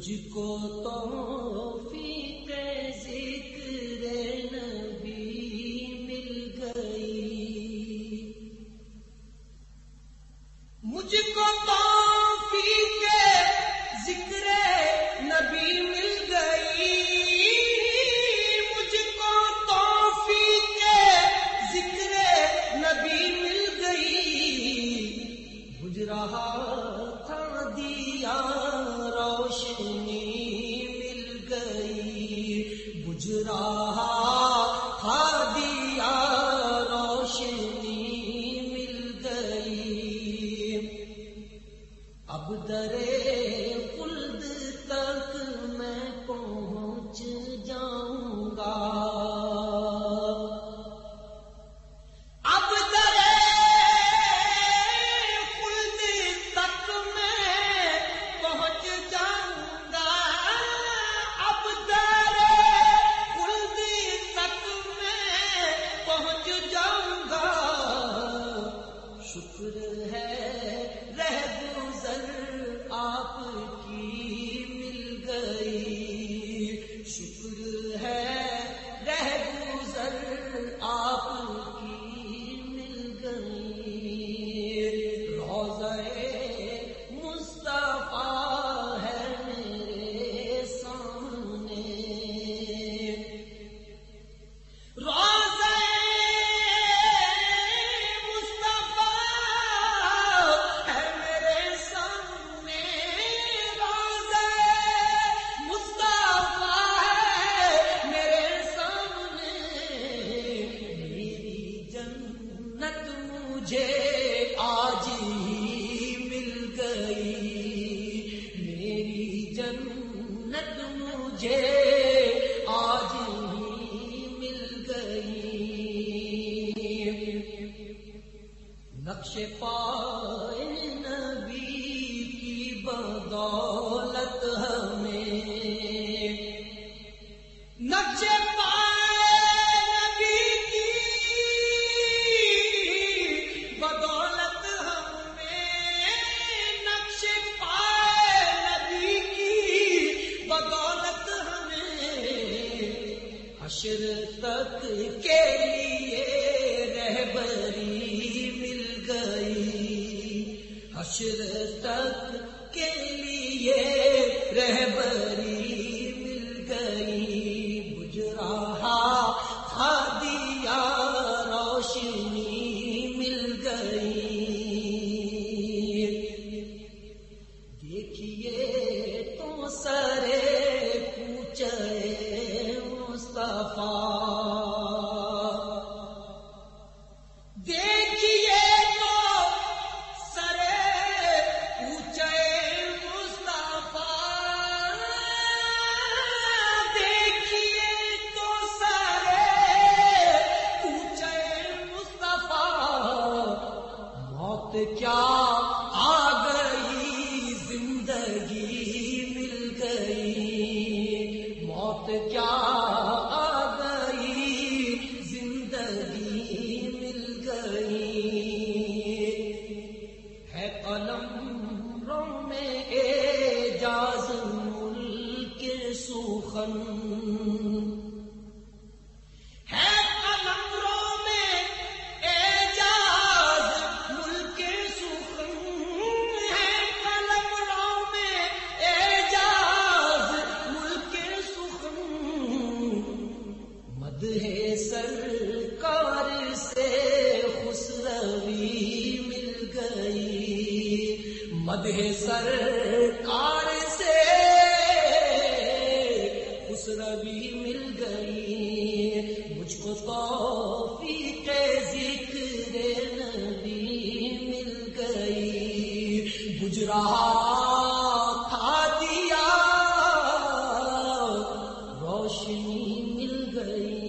مجھ کو تو ذکر نبی مل گئی۔ مجھ کو تو دیا شکر ہے مجھے آج ہی مل گئی۔ میری جنت مجھے آج ہی مل گئی۔ نقش پائے نبی کی بدولت ہمیں۔ نقش مجھے سرکار سے اس ربی مل گئی۔ مجھ کو توفیق ذکر نبی مل گئی۔ گجرا دیا، روشنی مل گئی۔